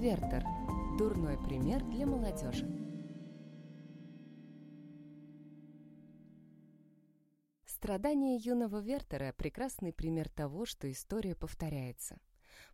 Вертер. Дурной пример для молодежи. Страдания юного Вертера – прекрасный пример того, что история повторяется.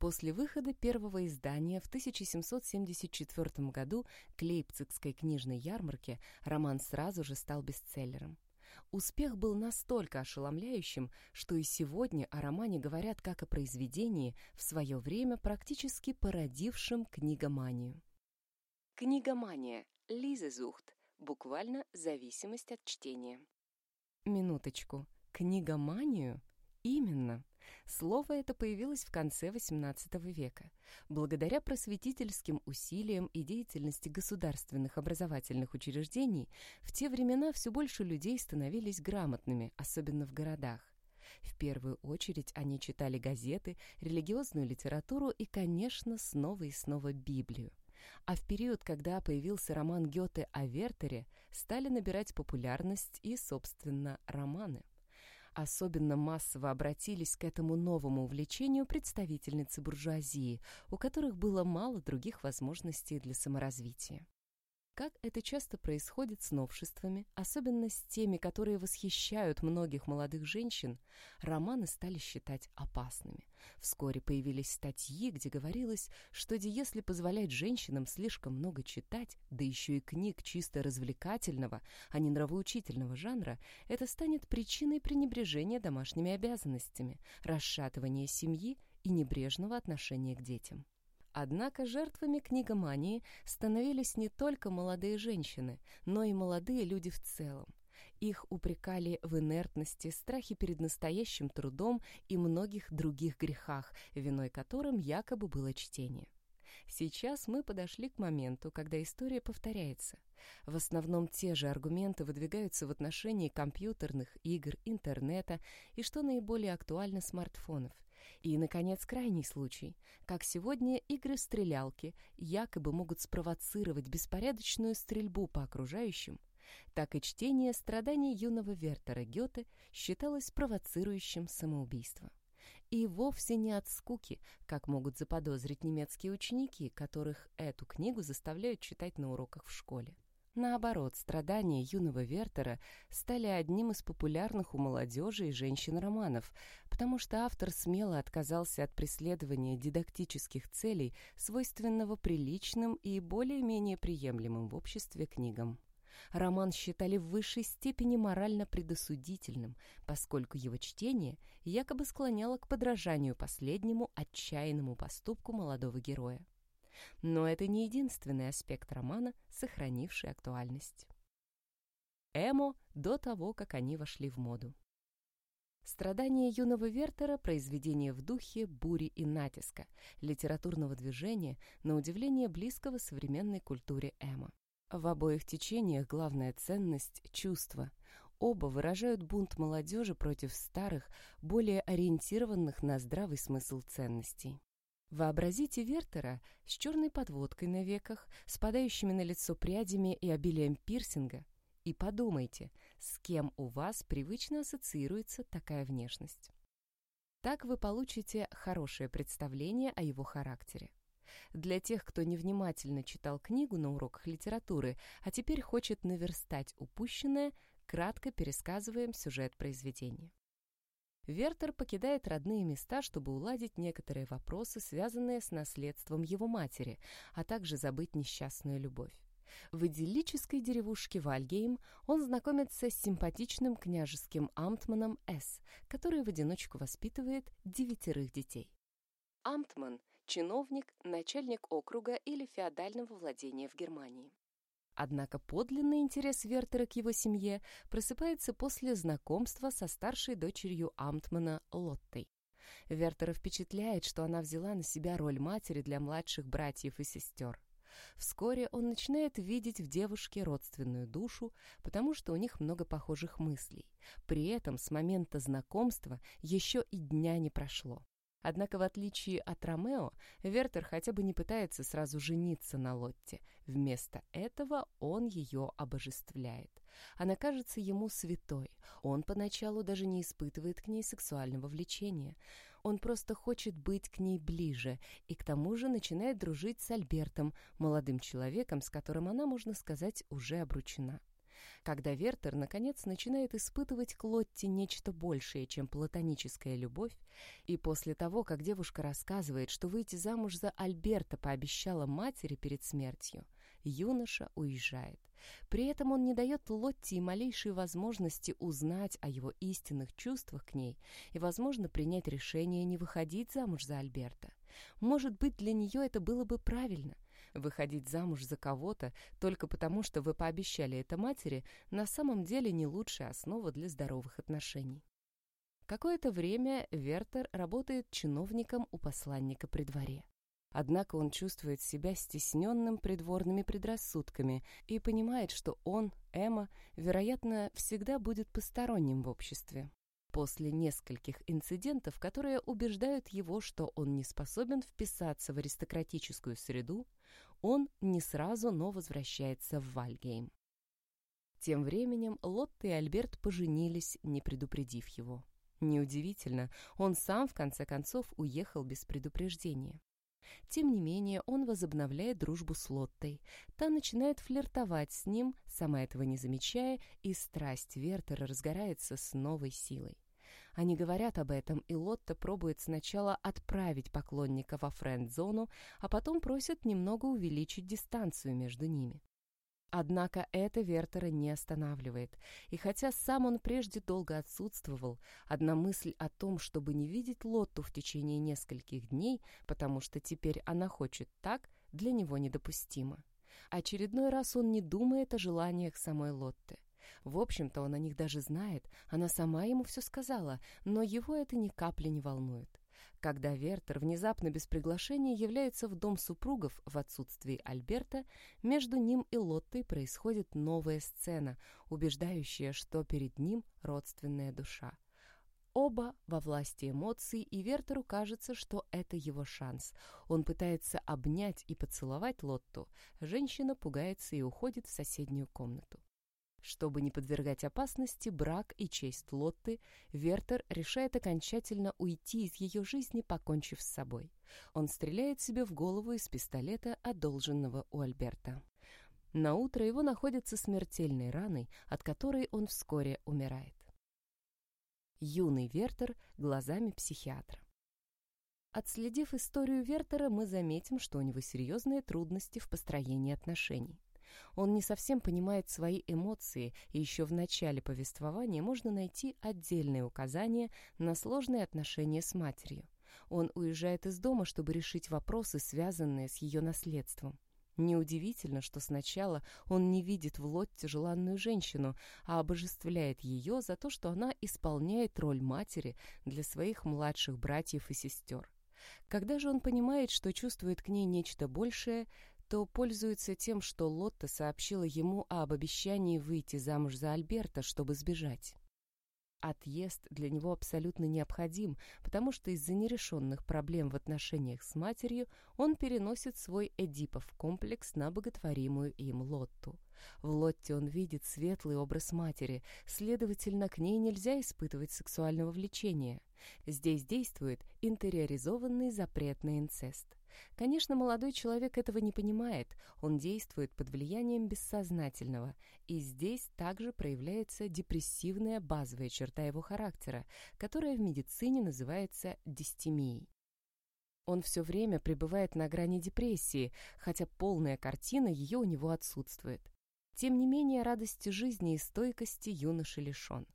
После выхода первого издания в 1774 году к Лейпцигской книжной ярмарке роман сразу же стал бестселлером. Успех был настолько ошеломляющим, что и сегодня о романе говорят как о произведении, в свое время практически породившем книгоманию. Книгомания. Лизезухт. Буквально зависимость от чтения. Минуточку. Книгоманию? Именно. Слово это появилось в конце XVIII века. Благодаря просветительским усилиям и деятельности государственных образовательных учреждений в те времена все больше людей становились грамотными, особенно в городах. В первую очередь они читали газеты, религиозную литературу и, конечно, снова и снова Библию. А в период, когда появился роман Гёте о Вертере, стали набирать популярность и, собственно, романы. Особенно массово обратились к этому новому увлечению представительницы буржуазии, у которых было мало других возможностей для саморазвития. Как это часто происходит с новшествами, особенно с теми, которые восхищают многих молодых женщин, романы стали считать опасными. Вскоре появились статьи, где говорилось, что если позволять женщинам слишком много читать, да еще и книг чисто развлекательного, а не нравоучительного жанра, это станет причиной пренебрежения домашними обязанностями, расшатывания семьи и небрежного отношения к детям. Однако жертвами книгомании становились не только молодые женщины, но и молодые люди в целом. Их упрекали в инертности, страхе перед настоящим трудом и многих других грехах, виной которым якобы было чтение. Сейчас мы подошли к моменту, когда история повторяется. В основном те же аргументы выдвигаются в отношении компьютерных игр, интернета и, что наиболее актуально, смартфонов. И, наконец, крайний случай. Как сегодня игры-стрелялки якобы могут спровоцировать беспорядочную стрельбу по окружающим, так и чтение страданий юного Вертера Гёте считалось провоцирующим самоубийство. И вовсе не от скуки, как могут заподозрить немецкие ученики, которых эту книгу заставляют читать на уроках в школе. Наоборот, страдания юного Вертера стали одним из популярных у молодежи и женщин романов, потому что автор смело отказался от преследования дидактических целей, свойственного приличным и более-менее приемлемым в обществе книгам. Роман считали в высшей степени морально предосудительным, поскольку его чтение якобы склоняло к подражанию последнему отчаянному поступку молодого героя. Но это не единственный аспект романа, сохранивший актуальность. Эмо до того, как они вошли в моду. Страдания юного Вертера – произведение в духе бури и натиска, литературного движения, на удивление близкого современной культуре эмо. В обоих течениях главная ценность – чувство. Оба выражают бунт молодежи против старых, более ориентированных на здравый смысл ценностей. Вообразите Вертера с черной подводкой на веках, спадающими на лицо прядями и обилием пирсинга, и подумайте, с кем у вас привычно ассоциируется такая внешность. Так вы получите хорошее представление о его характере. Для тех, кто невнимательно читал книгу на уроках литературы, а теперь хочет наверстать упущенное, кратко пересказываем сюжет произведения. Вертер покидает родные места, чтобы уладить некоторые вопросы, связанные с наследством его матери, а также забыть несчастную любовь. В идиллической деревушке Вальгейм он знакомится с симпатичным княжеским амтманом С, который в одиночку воспитывает девятерых детей. Амтман – чиновник, начальник округа или феодального владения в Германии. Однако подлинный интерес Вертера к его семье просыпается после знакомства со старшей дочерью Амтмана Лоттой. Вертера впечатляет, что она взяла на себя роль матери для младших братьев и сестер. Вскоре он начинает видеть в девушке родственную душу, потому что у них много похожих мыслей. При этом с момента знакомства еще и дня не прошло. Однако, в отличие от Ромео, Вертер хотя бы не пытается сразу жениться на Лотте. Вместо этого он ее обожествляет. Она кажется ему святой. Он поначалу даже не испытывает к ней сексуального влечения. Он просто хочет быть к ней ближе и к тому же начинает дружить с Альбертом, молодым человеком, с которым она, можно сказать, уже обручена. Когда Вертер, наконец, начинает испытывать к Лотте нечто большее, чем платоническая любовь, и после того, как девушка рассказывает, что выйти замуж за Альберта пообещала матери перед смертью, юноша уезжает. При этом он не дает Лотте и малейшей возможности узнать о его истинных чувствах к ней и, возможно, принять решение не выходить замуж за Альберта. Может быть, для нее это было бы правильно. Выходить замуж за кого-то только потому, что вы пообещали это матери, на самом деле не лучшая основа для здоровых отношений. Какое-то время Вертер работает чиновником у посланника при дворе. Однако он чувствует себя стесненным придворными предрассудками и понимает, что он, Эмма, вероятно, всегда будет посторонним в обществе. После нескольких инцидентов, которые убеждают его, что он не способен вписаться в аристократическую среду, он не сразу, но возвращается в Вальгейм. Тем временем Лотта и Альберт поженились, не предупредив его. Неудивительно, он сам, в конце концов, уехал без предупреждения. Тем не менее, он возобновляет дружбу с Лоттой. Та начинает флиртовать с ним, сама этого не замечая, и страсть Вертера разгорается с новой силой. Они говорят об этом, и Лотта пробует сначала отправить поклонника во френд-зону, а потом просит немного увеличить дистанцию между ними. Однако это Вертера не останавливает, и хотя сам он прежде долго отсутствовал, одна мысль о том, чтобы не видеть Лотту в течение нескольких дней, потому что теперь она хочет так, для него недопустима. Очередной раз он не думает о желаниях самой Лотты. В общем-то, он о них даже знает, она сама ему все сказала, но его это ни капли не волнует. Когда Вертер внезапно без приглашения является в дом супругов в отсутствии Альберта, между ним и Лоттой происходит новая сцена, убеждающая, что перед ним родственная душа. Оба во власти эмоций, и Вертеру кажется, что это его шанс. Он пытается обнять и поцеловать Лотту. Женщина пугается и уходит в соседнюю комнату. Чтобы не подвергать опасности брак и честь Лотты, Вертер решает окончательно уйти из ее жизни, покончив с собой. Он стреляет себе в голову из пистолета, одолженного у Альберта. На утро его находят смертельной раной, от которой он вскоре умирает. Юный Вертер глазами психиатра. Отследив историю Вертера, мы заметим, что у него серьезные трудности в построении отношений. Он не совсем понимает свои эмоции, и еще в начале повествования можно найти отдельные указания на сложные отношения с матерью. Он уезжает из дома, чтобы решить вопросы, связанные с ее наследством. Неудивительно, что сначала он не видит в Лотте желанную женщину, а обожествляет ее за то, что она исполняет роль матери для своих младших братьев и сестер. Когда же он понимает, что чувствует к ней нечто большее, то пользуется тем, что Лотта сообщила ему об обещании выйти замуж за Альберта, чтобы сбежать. Отъезд для него абсолютно необходим, потому что из-за нерешенных проблем в отношениях с матерью он переносит свой Эдипов комплекс на боготворимую им Лотту. В Лотте он видит светлый образ матери, следовательно, к ней нельзя испытывать сексуального влечения. Здесь действует интериоризованный запрет на инцест. Конечно, молодой человек этого не понимает, он действует под влиянием бессознательного, и здесь также проявляется депрессивная базовая черта его характера, которая в медицине называется дистемией. Он все время пребывает на грани депрессии, хотя полная картина ее у него отсутствует. Тем не менее, радости жизни и стойкости юноша лишен.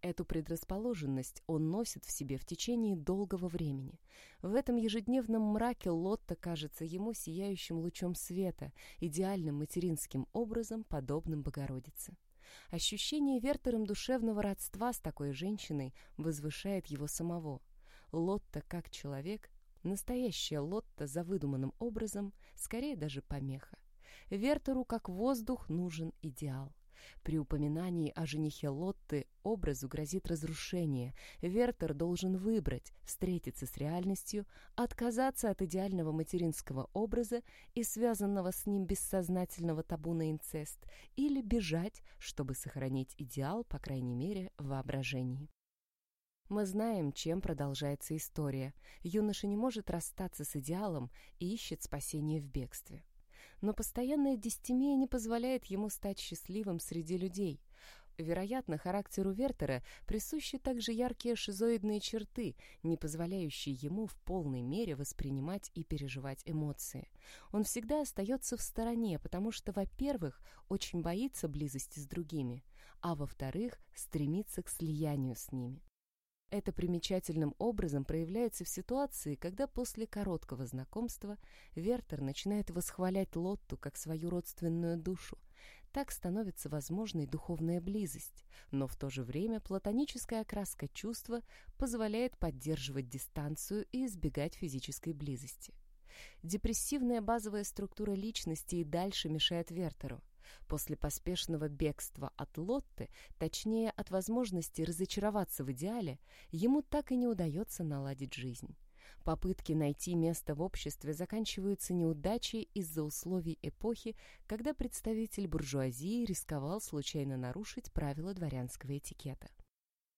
Эту предрасположенность он носит в себе в течение долгого времени. В этом ежедневном мраке Лотта кажется ему сияющим лучом света, идеальным материнским образом, подобным Богородице. Ощущение Вертером душевного родства с такой женщиной возвышает его самого. Лотта как человек, настоящая Лотта за выдуманным образом, скорее даже помеха. Вертеру как воздух нужен идеал. При упоминании о женихе Лотты образу грозит разрушение. Вертер должен выбрать, встретиться с реальностью, отказаться от идеального материнского образа и связанного с ним бессознательного табу на инцест, или бежать, чтобы сохранить идеал, по крайней мере, в воображении. Мы знаем, чем продолжается история. Юноша не может расстаться с идеалом и ищет спасение в бегстве. Но постоянная дистемия не позволяет ему стать счастливым среди людей. Вероятно, характеру Вертера присущи также яркие шизоидные черты, не позволяющие ему в полной мере воспринимать и переживать эмоции. Он всегда остается в стороне, потому что, во-первых, очень боится близости с другими, а во-вторых, стремится к слиянию с ними. Это примечательным образом проявляется в ситуации, когда после короткого знакомства Вертер начинает восхвалять Лотту как свою родственную душу. Так становится возможной духовная близость, но в то же время платоническая окраска чувства позволяет поддерживать дистанцию и избегать физической близости. Депрессивная базовая структура личности и дальше мешает Вертеру – После поспешного бегства от Лотты, точнее от возможности разочароваться в идеале, ему так и не удается наладить жизнь. Попытки найти место в обществе заканчиваются неудачей из-за условий эпохи, когда представитель буржуазии рисковал случайно нарушить правила дворянского этикета.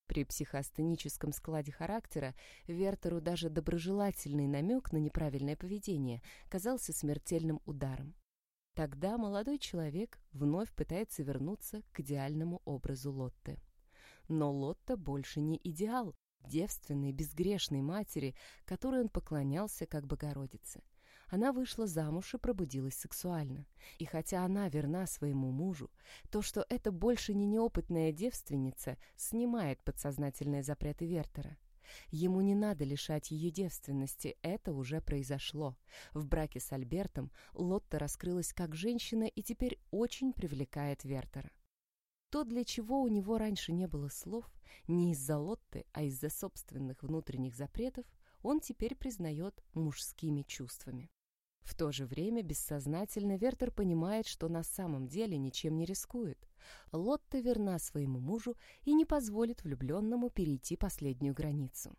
При психоастеническом складе характера Вертеру даже доброжелательный намек на неправильное поведение казался смертельным ударом. Тогда молодой человек вновь пытается вернуться к идеальному образу Лотты. Но Лотта больше не идеал девственной, безгрешной матери, которой он поклонялся как Богородице. Она вышла замуж и пробудилась сексуально. И хотя она верна своему мужу, то, что это больше не неопытная девственница, снимает подсознательные запреты Вертера. Ему не надо лишать ее девственности, это уже произошло. В браке с Альбертом Лотта раскрылась как женщина и теперь очень привлекает Вертера. То, для чего у него раньше не было слов, не из-за Лотты, а из-за собственных внутренних запретов, он теперь признает мужскими чувствами. В то же время бессознательно Вертер понимает, что на самом деле ничем не рискует. Лотта верна своему мужу и не позволит влюбленному перейти последнюю границу.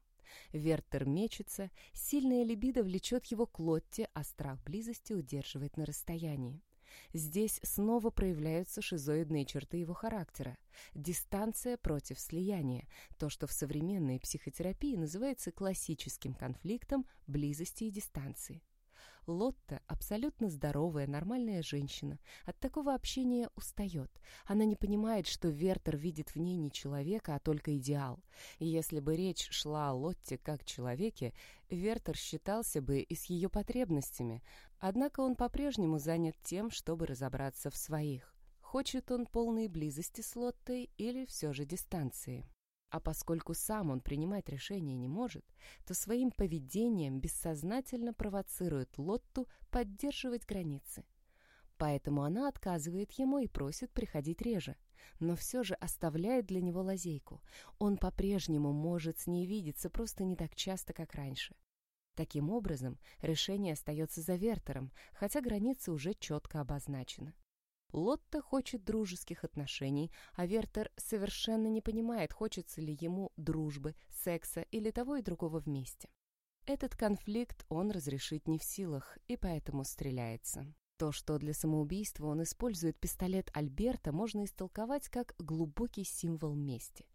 Вертер мечется, сильная либидо влечет его к Лотте, а страх близости удерживает на расстоянии. Здесь снова проявляются шизоидные черты его характера. Дистанция против слияния, то, что в современной психотерапии называется классическим конфликтом близости и дистанции. Лотта – абсолютно здоровая, нормальная женщина. От такого общения устает. Она не понимает, что Вертер видит в ней не человека, а только идеал. И если бы речь шла о Лотте как человеке, Вертер считался бы и с ее потребностями. Однако он по-прежнему занят тем, чтобы разобраться в своих. Хочет он полной близости с Лоттой или все же дистанции? А поскольку сам он принимать решения не может, то своим поведением бессознательно провоцирует Лотту поддерживать границы. Поэтому она отказывает ему и просит приходить реже, но все же оставляет для него лазейку. Он по-прежнему может с ней видеться, просто не так часто, как раньше. Таким образом, решение остается за Вертером, хотя границы уже четко обозначены. Лотта хочет дружеских отношений, а Вертер совершенно не понимает, хочется ли ему дружбы, секса или того и другого вместе. Этот конфликт он разрешить не в силах, и поэтому стреляется. То, что для самоубийства он использует пистолет Альберта, можно истолковать как глубокий символ мести.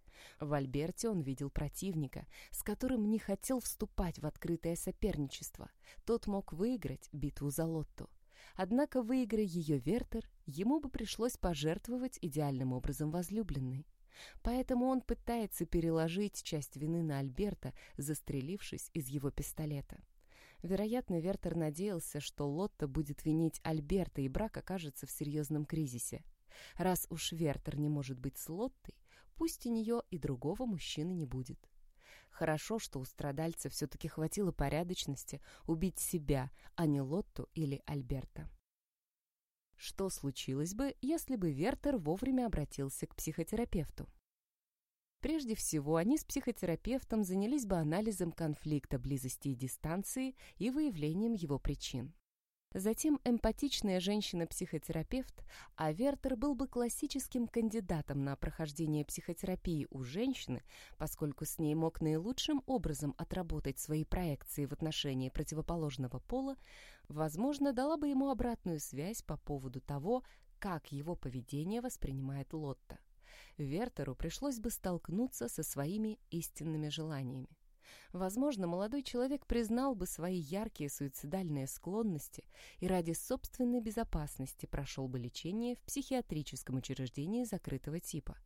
В Альберте он видел противника, с которым не хотел вступать в открытое соперничество. Тот мог выиграть битву за Лотту. Однако, выиграя ее Вертер, ему бы пришлось пожертвовать идеальным образом возлюбленной. Поэтому он пытается переложить часть вины на Альберта, застрелившись из его пистолета. Вероятно, Вертер надеялся, что Лотта будет винить Альберта, и брак окажется в серьезном кризисе. Раз уж Вертер не может быть с Лоттой, пусть у нее и другого мужчины не будет. Хорошо, что у страдальца все-таки хватило порядочности убить себя, а не Лотту или Альберта. Что случилось бы, если бы Вертер вовремя обратился к психотерапевту? Прежде всего, они с психотерапевтом занялись бы анализом конфликта близости и дистанции и выявлением его причин. Затем эмпатичная женщина-психотерапевт, а Вертер был бы классическим кандидатом на прохождение психотерапии у женщины, поскольку с ней мог наилучшим образом отработать свои проекции в отношении противоположного пола, возможно, дала бы ему обратную связь по поводу того, как его поведение воспринимает Лотта. Вертеру пришлось бы столкнуться со своими истинными желаниями. Возможно, молодой человек признал бы свои яркие суицидальные склонности и ради собственной безопасности прошел бы лечение в психиатрическом учреждении закрытого типа.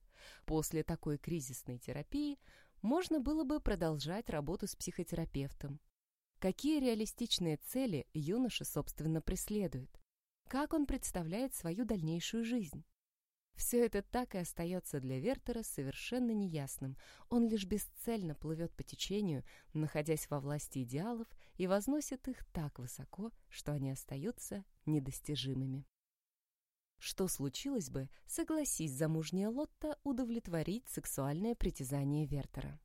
После такой кризисной терапии можно было бы продолжать работу с психотерапевтом. Какие реалистичные цели юноша, собственно, преследует? Как он представляет свою дальнейшую жизнь? Все это так и остается для Вертера совершенно неясным. Он лишь бесцельно плывет по течению, находясь во власти идеалов, и возносит их так высоко, что они остаются недостижимыми. Что случилось бы, согласись замужняя Лотта удовлетворить сексуальное притязание Вертера?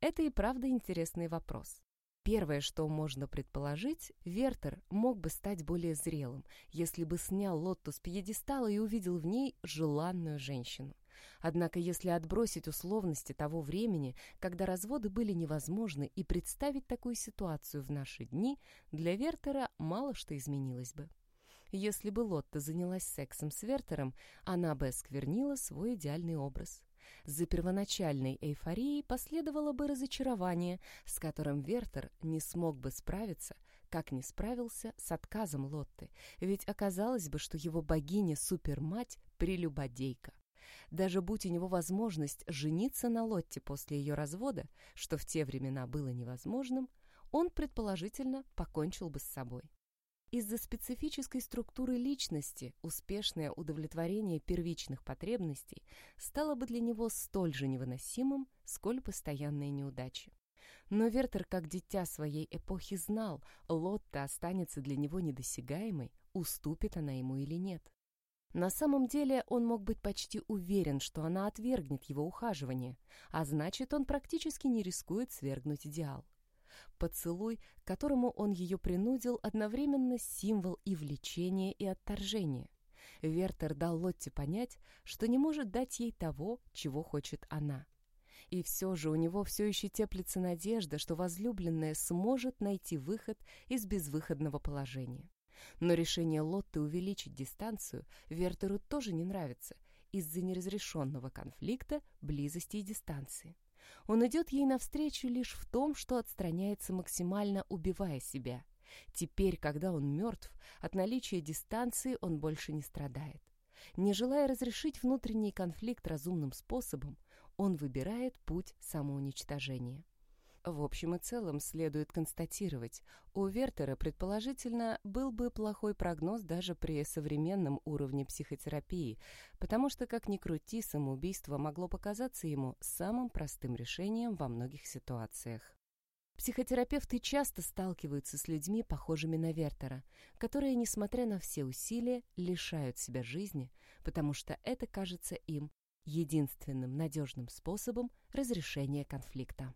Это и правда интересный вопрос. Первое, что можно предположить, Вертер мог бы стать более зрелым, если бы снял Лотту с пьедестала и увидел в ней желанную женщину. Однако, если отбросить условности того времени, когда разводы были невозможны, и представить такую ситуацию в наши дни, для Вертера мало что изменилось бы. Если бы Лотта занялась сексом с Вертером, она бы осквернила свой идеальный образ. За первоначальной эйфорией последовало бы разочарование, с которым Вертер не смог бы справиться, как не справился с отказом Лотты, ведь оказалось бы, что его богиня-супермать — прелюбодейка. Даже будь у него возможность жениться на Лотте после ее развода, что в те времена было невозможным, он, предположительно, покончил бы с собой. Из-за специфической структуры личности успешное удовлетворение первичных потребностей стало бы для него столь же невыносимым, сколь постоянные неудачи. Но Вертер, как дитя своей эпохи, знал, Лотта останется для него недосягаемой, уступит она ему или нет. На самом деле он мог быть почти уверен, что она отвергнет его ухаживание, а значит, он практически не рискует свергнуть идеал. Поцелуй, к которому он ее принудил, одновременно символ и влечения, и отторжения. Вертер дал Лотте понять, что не может дать ей того, чего хочет она. И все же у него все еще теплится надежда, что возлюбленная сможет найти выход из безвыходного положения. Но решение Лотты увеличить дистанцию Вертеру тоже не нравится из-за неразрешенного конфликта близости и дистанции. Он идет ей навстречу лишь в том, что отстраняется максимально, убивая себя. Теперь, когда он мертв, от наличия дистанции он больше не страдает. Не желая разрешить внутренний конфликт разумным способом, он выбирает путь самоуничтожения. В общем и целом следует констатировать, у Вертера, предположительно, был бы плохой прогноз даже при современном уровне психотерапии, потому что, как ни крути, самоубийство могло показаться ему самым простым решением во многих ситуациях. Психотерапевты часто сталкиваются с людьми, похожими на Вертера, которые, несмотря на все усилия, лишают себя жизни, потому что это кажется им единственным надежным способом разрешения конфликта.